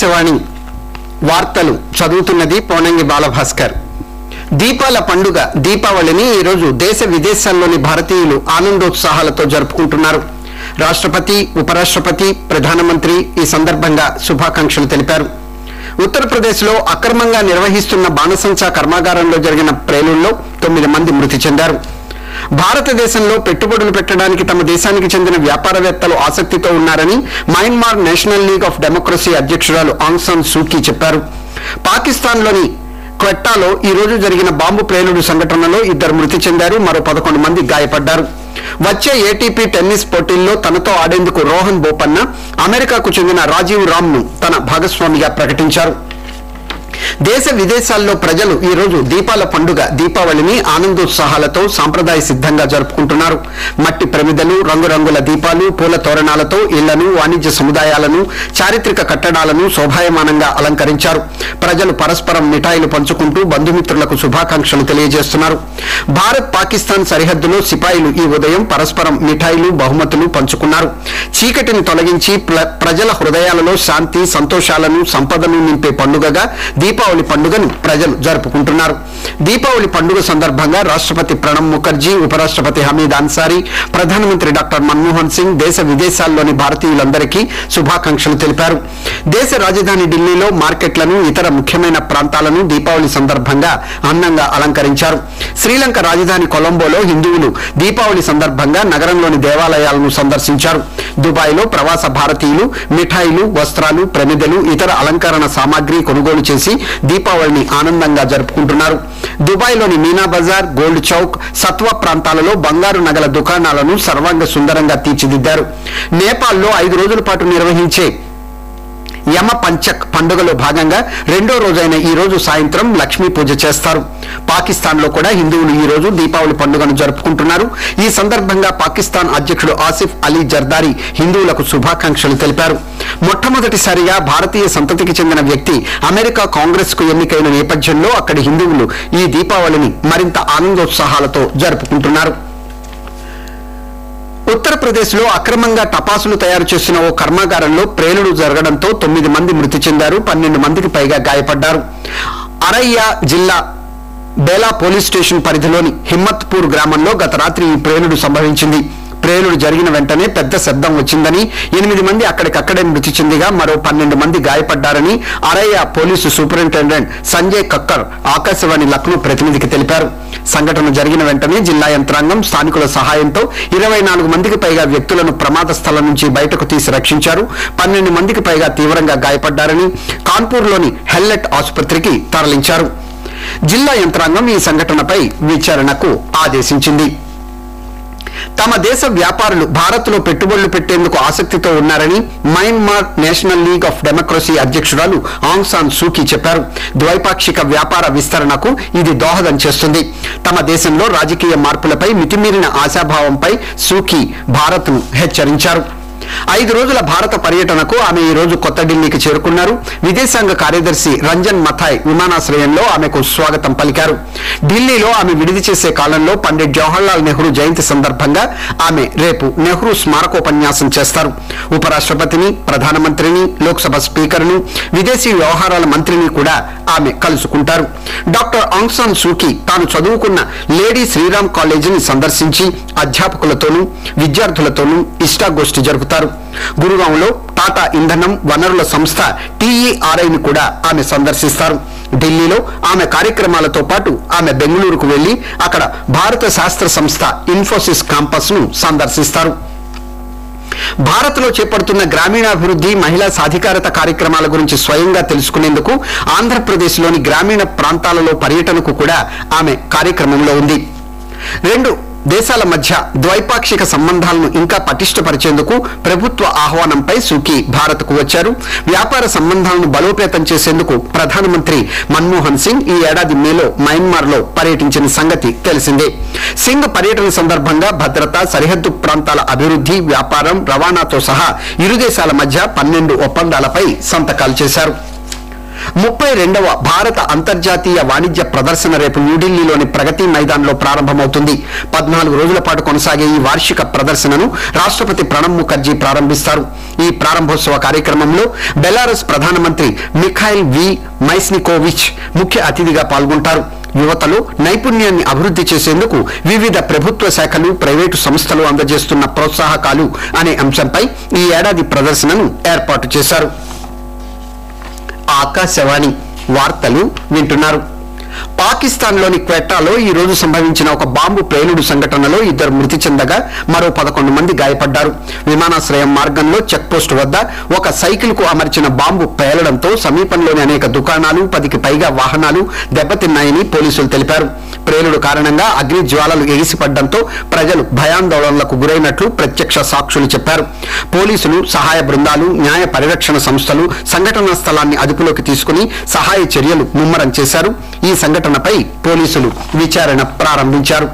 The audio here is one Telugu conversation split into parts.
ఆకాశవాణి వార్తలు చదువుతున్నది పోనంగి బాలభాస్కర్. దీపాల పండుగ దీపావళిని ఈరోజు దేశ విదేశాల్లోని భారతీయులు ఆనందోత్సాహాలతో జరుపుకుంటున్నారు. రాష్ట్రపతి ఉపరాష్ట్రపతి ప్రధానమంత్రి ఈ సందర్భంగా శుభాకాంక్షలు తెలిపారు. ఉత్తరప్రదేశ్లో అక్రమంగా నిర్వహిస్తున్న బాణసంచా కర్మాగారంలో జరిగిన ప్రేలుల్లో తొమ్మిది మంది మృతి చెందారు. భారతదేశంలో పెట్టుబడులు పెట్టడానికి తమ దేశానికి చెందిన వ్యాపారవేత్తలు ఆసక్తితో ఉన్నారని Myanmar National League of Democracy అధ్యక్షురాలు ఆంగ్సాన్ సూకీ చెప్పారు. పాకిస్తాన్లోని క్వెట్టాలో ఈ రోజు జరిగిన బాంబు ప్రేలుడు సంఘటనలో ఇద్దరు మృతి చెందారు మరో పదకొండు మంది గాయపడ్డారు. వచ్చే ఏటీపీ టెన్నిస్ పోటీల్లో తనతో ఆడేందుకు రోహన్ బోపన్న అమెరికాకు చెందిన రాజీవ్ రామ్ను తన భాగస్వామిగా ప్రకటించారు. దేశ విదేశాల్లో ప్రజలు ఈ రోజు దీపాల పండుగ దీపావళిని ఆనందోత్సాహాలతో సాంప్రదాయ సిద్ధంగా జరుపుకుంటున్నారు. మట్టి ప్రమిదలు రంగురంగుల దీపాలు పూల తోరణాలతో ఇళ్ళను వాణిజ్య సముదాయాలను చారిత్రక కట్టడాలను శోభాయమానంగా అలంకరించారు. ప్రజలు పరస్పరం మిఠాయిలు పంచుకుంటూ బంధుమిత్రులకు శుభాకాంక్షలు తెలియజేస్తున్నారు. భారత్ పాకిస్తాన్ సరిహద్దులో సిపాయిలు ఈ ఉదయం పరస్పరం మిఠాయిలు బహుమతులు పంచుకున్నారు. చీకటిని తొలగించి ప్ర- ప్రజల హృదయాలలో శాంతి సంతోషాలను సంపదను నింపే పండుగగా దీపావళి పండుగను ప్రజలు జరుపుకుంటున్నారు. దీపావళి పండుగ సందర్భంగా రాష్ట్రపతి ప్రణబ్ ముఖర్జీ ఉపరాష్ట్రపతి హమీద్ అన్సారీ ప్రధానమంత్రి డాక్టర్ మన్మోహన్ సింగ్ దేశ విదేశాల్లోని భారతీయులందరికీ శుభాకాంక్షలు తెలిపారు. దేశ రాజధాని ఢిల్లీలో మార్కెట్లను ఇతర ముఖ్యమైన ప్రాంతాలను దీపావళి సందర్భంగా అందంగా అలంకరించారు. శ్రీలంక రాజధాని కొలంబోలో హిందువులు దీపావళి సందర్భంగా నగరంలోని దేవాలయాలను సందర్శించారు. దుబాయ్లో ప్రవాస భారతీయులు మిఠాయిలు వస్త్రాలు ప్రమిదలు ఇతర అలంకరణ సామాగ్రి కొనుగోలు చేసి దీపావళిని ఆనందంగా జరుపుకుంటున్నారు. దుబాయ్లోని మీనా బజార్ గోల్డ్ చౌక్ సత్వ ప్రాంతాలలో బంగారు నగల దుకాణాలను సర్వాంగ సుందరంగా తీర్చిదిద్దారు. నేపాల్లో ఐదు రోజుల పాటు నిర్వహించే యమ పంచక్ పండుగలో భాగంగా రెండో రోజైన ఈ రోజు సాయంత్రం లక్ష్మీ పూజ చేస్తారు. పాకిస్తాన్లో కూడా హిందువులు ఈ రోజు దీపావళి పండుగను జరుపుకుంటున్నారు. ఈ సందర్భంగా పాకిస్తాన్ అధ్యక్షుడు ఆసిఫ్ అలీ జర్దారీ హిందువులకు శుభాకాంక్షలు తెలిపారు. మొట్టమొదటిసారిగా భారతీయ సంతతికి చెందిన వ్యక్తి అమెరికా కాంగ్రెస్కు ఎన్నికైన నేపథ్యంలో అక్కడి హిందువులు ఈ దీపావళిని మరింత ఆనందోత్సాహాలతో జరుపుకుంటున్నారు. ఉత్తరప్రదేశ్లో అక్రమంగా టపాసులు తయారు చేసిన ఓ కర్మాగారంలో ప్రేలుడు జరగడంతో తొమ్మిది మంది మృతి చెందారు పన్నెండు మందికి పైగా గాయపడ్డారు. అరయ్య జిల్లా బేలా పోలీస్ స్టేషన్ పరిధిలోని హిమ్మత్పూర్ గ్రామంలో గత రాత్రి ఈ ప్రేలుడు సంభవించింది. ప్రేలుడు జరిగిన వెంటనే పెద్ద శబ్దం వచ్చిందని ఎనిమిది మంది అక్కడికక్కడే మృతి చెందిగా మరో పన్నెండు మంది గాయపడ్డారని అరయ్య పోలీసు సూపరింటెండెంట్ సంజయ్ కక్కర్ ఆకాశవాణి లక్నో ప్రతినిధికి తెలిపారు. సంఘటన జరిగిన వెంటనే జిల్లా యంత్రాంగం స్థానికుల సహాయంతో ఇరవై నాలుగు మందికి పైగా వ్యక్తులను ప్రమాద స్థలం నుంచి బయటకు తీసి రక్షించారు. పన్నెండు మందికి పైగా తీవ్రంగా గాయపడ్డారని కాన్పూర్లోని హెల్లెట్ ఆసుపత్రికి తరలించారు. జిల్లా యంత్రాంగం ఈ సంఘటనపై విచారణకు ఆదేశించింది. తమ దేశ వ్యాపారులు భారత్లో పెట్టుబడులు పెట్టేందుకు ఆసక్తితో ఉన్నారని Myanmar National League of Democracy అధ్యక్షురాలు ఆంగ్ సాన్ సూకీ చెప్పారు. ద్వైపాక్షిక వ్యాపార విస్తరణకు ఇది దోహదం చేస్తుంది. తమ దేశంలో రాజకీయ మార్పులపై మితిమీరిన ఆశాభావంపై సూకీ భారత్ను హెచ్చరించారు. ఐదు రోజుల భారత పర్యటనకు ఆమె ఈ రోజు కొత్త ఢిల్లీకి చేరుకున్నారు. విదేశాంగ కార్యదర్శి రంజన్ మథాయ్ విమానాశ్రయంలో ఆమెకు స్వాగతం పలికారు. ఢిల్లీలో ఆమె విడిది చేసే కాలంలో పండిట్ జవహర్లాల్ నెహ్రూ జయంతి సందర్భంగా ఆమె రేపు నెహ్రూ స్మారకోపన్యాసం చేస్తారు. ఉపరాష్ట్రపతిని ప్రధానమంత్రిని లోక్సభ స్పీకర్ను విదేశీ వ్యవహారాల మంత్రిని కూడా ఆమె కలుసుకుంటారు. డాక్టర్ ఆంగ్ సూకి సూకీ తాను చదువుకున్న లేడీ శ్రీరామ్ కాలేజీని సందర్శించి అధ్యాపకులతోనూ విద్యార్థులతోనూ ఇష్టాగోష్ఠి జరుపుతారు. గురుగాంలో టాటా ఇంధనం వనరుల సంస్థ టీఈఆర్ఐని కూడా ఆమె సందర్శిస్తారు. ఢిల్లీలో ఆమె కార్యక్రమాలతో పాటు ఆమె బెంగళూరుకు వెళ్ళి అక్కడ భారత శాస్త్ర సంస్థ ఇన్ఫోసిస్ కాంపస్ను సందర్శిస్తారు. భారత్లో చేపడుతున్న గ్రామీణాభివృద్ధి మహిళా సాధికారత కార్యక్రమాల గురించి స్వయంగా తెలుసుకునేందుకు ఆంధ్రప్రదేశ్లోని గ్రామీణ ప్రాంతాలలో పర్యటనకు కూడా ఆమె కార్యక్రమంలో ఉంది. రెండు దేశాల మధ్య ద్వైపాక్షిక సంబంధాలను ఇంకా పటిష్టపరిచేందుకు ప్రభుత్వ ఆహ్వానంపై సూకి భారత్కు వచ్చారు. వ్యాపార సంబంధాలను బలోపేతం చేసేందుకు ప్రధానమంత్రి మన్మోహన్ సింగ్ ఈ ఏడాది మేలో మయన్మార్లో పర్యటించిన సంగతి తెలిసిందే. సింగ్ పర్యటన సందర్భంగా భద్రత సరిహద్దు ప్రాంతాల అభివృద్ధి వ్యాపారం రవాణాతో సహా ఇరు దేశాల మధ్య పన్నెండు ఒప్పందాలపై సంతకాలు చేశారు. ముప్పై రెండవ భారత అంతర్జాతీయ వాణిజ్య ప్రదర్శన రేపు న్యూఢిల్లీలోని ప్రగతి మైదాన్లో ప్రారంభమవుతుంది. పద్నాలుగు రోజుల పాటు కొనసాగే ఈ వార్షిక ప్రదర్శనను రాష్ట్రపతి ప్రణబ్ ముఖర్జీ ప్రారంభిస్తారు. ఈ ప్రారంభోత్సవ కార్యక్రమంలో బెలారస్ ప్రధానమంత్రి మిఖాయిల్ వి. మైస్నికోవిచ్ ముఖ్య అతిథిగా పాల్గొంటారు. యువతలో నైపుణ్యాన్ని అభివృద్ధి చేసేందుకు వివిధ ప్రభుత్వ శాఖలు ప్రైవేటు సంస్థలు అందజేస్తున్న ప్రోత్సాహకాలు అనే అంశంపై ఈ ఏడాది ప్రదర్శనను ఏర్పాటు చేశారు. ఆకాశవాణి వార్తలు వింటున్నారు. పాకిస్తాన్లోని క్వెట్టాలో ఈ రోజు సంభవించిన ఒక బాంబు పేలుడు సంఘటనలో ఇద్దరు మృతి చెందగా మరో పదకొండు మంది గాయపడ్డారు. విమానాశ్రయం మార్గంలో చెక్పోస్ట్ వద్ద ఒక సైకిల్కు అమర్చిన బాంబు పేలడంతో సమీపంలోని అనేక దుకాణాలు పదికి పైగా వాహనాలు దెబ్బతిన్నాయని పోలీసులు తెలిపారు. ప్రేలుడు కారణంగా అగ్ని జ్వాలలు ఎగిసిపడడంతో ప్రజలు భయాందోళనలకు గురైనట్లు ప్రత్యక్ష సాక్షులు చెప్పారు. పోలీసులు సహాయ బృందాలు న్యాయ పరిరక్షణ సంస్థలు సంఘటనా స్థలాన్ని అదుపులోకి తీసుకుని సహాయ చర్యలు ముమ్మరం చేశారు. ఈ సంఘటనపై పోలీసులు విచారణ ప్రారంభించారు.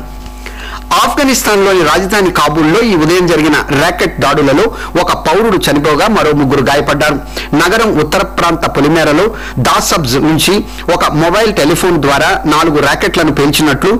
ఆఫ్ఘనిస్తాన్లోని రాజధాని కాబూల్లో ఈ ఉదయం జరిగిన ర్యాకెట్ దాడులలో ఒక పౌరుడు చనిపోగా మరో ముగ్గురు గాయపడ్డారు. నగరం ఉత్తర ప్రాంత పొలిమేరలో దాసబ్జ్ నుంచి ఒక మొబైల్ టెలిఫోన్ ద్వారా నాలుగు ర్యాకెట్లను పేల్చినట్లు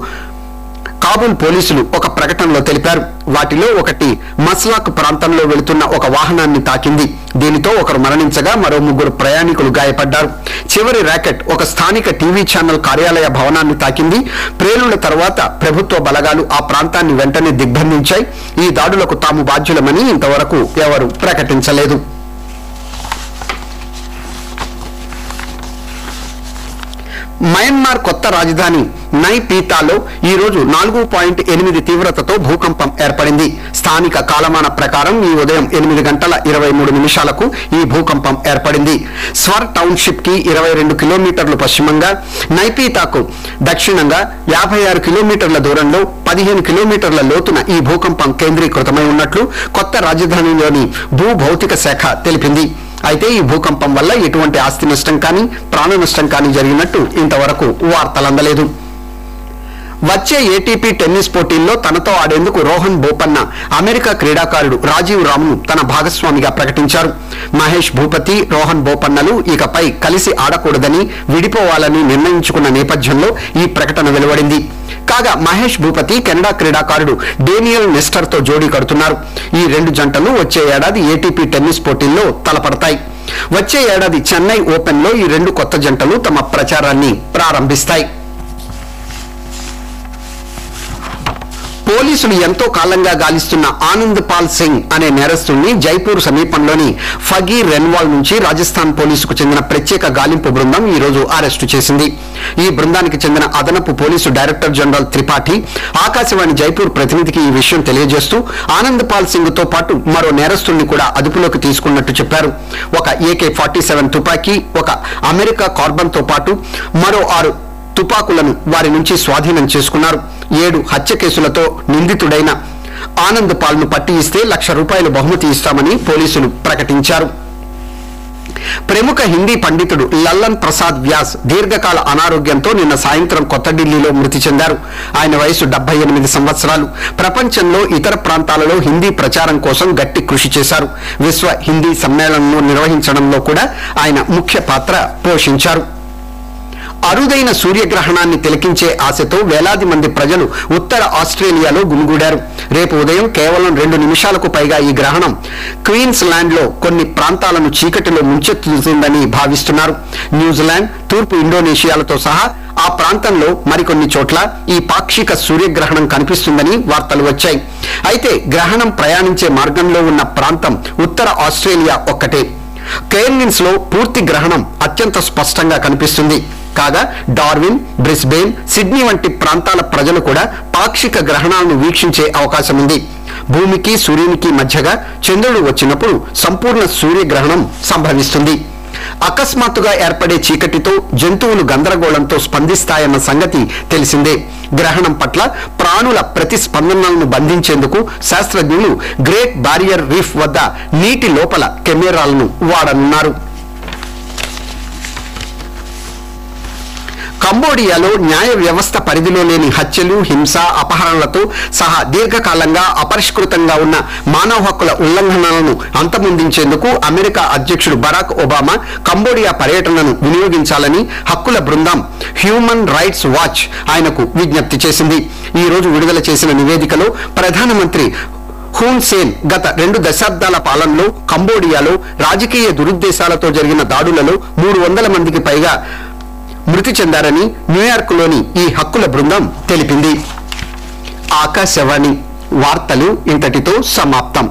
కాబూల్ పోలీసులు ఒక ప్రకటనలో తెలిపారు. వాటిలో ఒకటి మస్లాక్ ప్రాంతంలో వెళుతున్న ఒక వాహనాన్ని తాకింది. దీనితో ఒకరు మరణించగా మరో ముగ్గురు ప్రయాణికులు గాయపడ్డారు. చివరి ర్యాకెట్ ఒక స్థానిక టీవీ ఛానల్ కార్యాలయ భవనాన్ని తాకింది. ప్రేలుల తర్వాత ప్రభుత్వ బలగాలు ఆ ప్రాంతాన్ని వెంటనే దిగ్బంధించాయి. ఈ దాడులకు తాము బాధ్యులమని ఇంతవరకు ఎవరు ప్రకటించలేదు. మయన్మార్ కొత్త రాజధాని నై పీతాలో ఈ రోజు నాలుగు పాయింట్ ఎనిమిది తీవ్రతతో భూకంపం ఏర్పడింది. స్థానిక కాలమాన ప్రకారం ఈ ఉదయం ఎనిమిది గంటల ఇరవై మూడు నిమిషాలకు ఈ భూకంపం ఏర్పడింది. స్వర్ టౌన్షిప్కి ఇరవై రెండు కిలోమీటర్లు పశ్చిమంగా నైపీతాకు దక్షిణంగా యాభై ఆరు కిలోమీటర్ల దూరంలో పదిహేను కిలోమీటర్ల లోతున ఈ భూకంపం కేంద్రీకృతమై ఉన్నట్లు కొత్త రాజధానిలోని భూ భౌతిక శాఖ తెలిపింది. అయితే ఈ భూకంపం వల్ల ఎటువంటి ఆస్తి నష్టం కానీ ప్రాణ నష్టం కానీ జరిగినట్టు ఇంతవరకు వార్తలు అందలేదు. వచ్చే ఏటీపీ టెన్నిస్ పోటీల్లో తనతో ఆడేందుకు రోహన్ బోపన్న అమెరికా క్రీడాకారుడు రాజీవ్ రామ్ను తన భాగస్వామిగా ప్రకటించారు. మహేష్ భూపతి రోహన్ బోపన్నలు ఇకపై కలిసి ఆడకూడదని విడిపోవాలని నిర్ణయించుకున్న నేపథ్యంలో ఈ ప్రకటన వెలువడింది. కాగా మహేష్ భూపతి కెనడా క్రీడాకారుడు డేనియల్ నెస్టర్తో జోడీ కడుతున్నారు. ఈ రెండు జంటలు వచ్చే ఏడాది ఏటీపీ టెన్నిస్ పోటీల్లో తలపడతాయి. వచ్చే ఏడాది చెన్నై ఓపెన్లో ఈ రెండు కొత్త జంటలు తమ ప్రచారాన్ని ప్రారంభిస్తాయి. పోలీసులు ఎంతో కాలంగా గాలిస్తున్న ఆనంద్ పాల్ సింగ్ అనే నేరస్తుడిని జైపూర్ సమీపంలోని ఫగీర్ రెన్వాల్ నుంచి రాజస్థాన్ పోలీసుకు చెందిన ప్రత్యేక గాలింపు బృందం ఈ రోజు అరెస్టు చేసింది. ఈ బృందానికి చెందిన అదనపు police director general Tripathi Akashvani Jaipur ప్రతినిధికి ఈ విషయం తెలియజేస్తూ ఆనంద్ పాల్ సింగ్తో పాటు మరో నేరస్తుడిని కూడా అదుపులోకి తీసుకున్నట్టు చెప్పారు. ఒక ఏకే ఫార్టీ సెవెన్ తుపాకీ ఒక అమెరికా కార్బన్తో పాటు మరో ఆరు తుపాకులను వారి నుంచి స్వాధీనం చేసుకున్నారు. ఏడు హత్య కేసులతో నిందితుడైన ఆనంద్ పాల్ను పట్టి ఇస్తే లక్ష రూపాయలు బహుమతి ఇస్తామని పోలీసులు ప్రకటించారు. ప్రముఖ హిందీ పండితుడు లల్లన్ ప్రసాద్ వ్యాస్ దీర్ఘకాల అనారోగ్యంతో నిన్న సాయంత్రం కొత్త ఢిల్లీలో మృతి చెందారు. ఆయన వయసు డెబ్బై ఎనిమిది సంవత్సరాలు. ప్రపంచంలో ఇతర ప్రాంతాలలో హిందీ ప్రచారం కోసం గట్టి కృషి చేశారు. విశ్వ హిందీ సమ్మేళనంను నిర్వహించడంలో కూడా ఆయన ముఖ్య పాత్ర పోషించారు. అరుదైన సూర్యగ్రహణాన్ని తిలకించే ఆశతో వేలాది మంది ప్రజలు ఉత్తర ఆస్ట్రేలియాలో గుమిగూడారు. రేపు ఉదయం కేవలం రెండు నిమిషాలకు పైగా ఈ గ్రహణం క్వీన్స్ కొన్ని ప్రాంతాలను చీకటిలో ముంచెత్తుతుందని భావిస్తున్నారు. న్యూజిలాండ్ తూర్పు ఇండోనేషియాలతో సహా ఆ ప్రాంతంలో మరికొన్ని చోట్ల ఈ పాక్షిక సూర్యగ్రహణం కనిపిస్తుందని వార్తలు వచ్చాయి. అయితే గ్రహణం ప్రయాణించే మార్గంలో ఉన్న ప్రాంతం ఉత్తర ఆస్ట్రేలియా ఒక్కటే. కేర్నిన్స్లో పూర్తి గ్రహణం అత్యంత స్పష్టంగా కనిపిస్తుంది. కాగా డార్విన్ బ్రిస్బెయిన్ సిడ్నీ వంటి ప్రాంతాల ప్రజలు కూడా పాక్షిక గ్రహణాలను వీక్షించే అవకాశం ఉంది. భూమికి సూర్యునికి మధ్యగా చంద్రుడు వచ్చినప్పుడు సంపూర్ణ సూర్యగ్రహణం సంభవిస్తుంది. అకస్మాత్తుగా ఏర్పడే చీకటితో జంతువులు గందరగోళంతో స్పందిస్తాయన్న సంగతి తెలిసిందే. గ్రహణం పట్ల ప్రాణుల ప్రతిస్పందనలను బంధించేందుకు శాస్త్రజ్ఞులు గ్రేట్ బారియర్ రీఫ్ వద్ద నీటి లోపల కెమెరాలను వాడనున్నారు. కంబోడియాలో న్యాయ వ్యవస్థ పరిధిలో లేని హత్యలు హింస అపహరణలతో సహా దీర్ఘకాలంగా అపరిష్కృతంగా ఉన్న మానవ హక్కుల ఉల్లంఘనలను అంతమొందించేందుకు అమెరికా అధ్యక్షుడు బరాక్ ఒబామా కంబోడియా పర్యటనను వినియోగించాలని హక్కుల బృందం హ్యూమన్ రైట్స్ వాచ్ ఆయనకు విజ్ఞప్తి చేసింది. ఈ రోజు విడుదల చేసిన నివేదికలో ప్రధానమంత్రి హూన్ సేన్ గత రెండు దశాబ్దాల పాలనలో కంబోడియాలో రాజకీయ దురుద్దేశాలతో జరిగిన దాడులలో మూడు వందల మందికి పైగా మృతి చెందారని న్యూయార్క్లోని ఈ హక్కుల బృందం తెలిపింది. ఆకాశవాణి వార్తలు ఇంతటితో సమాప్తం.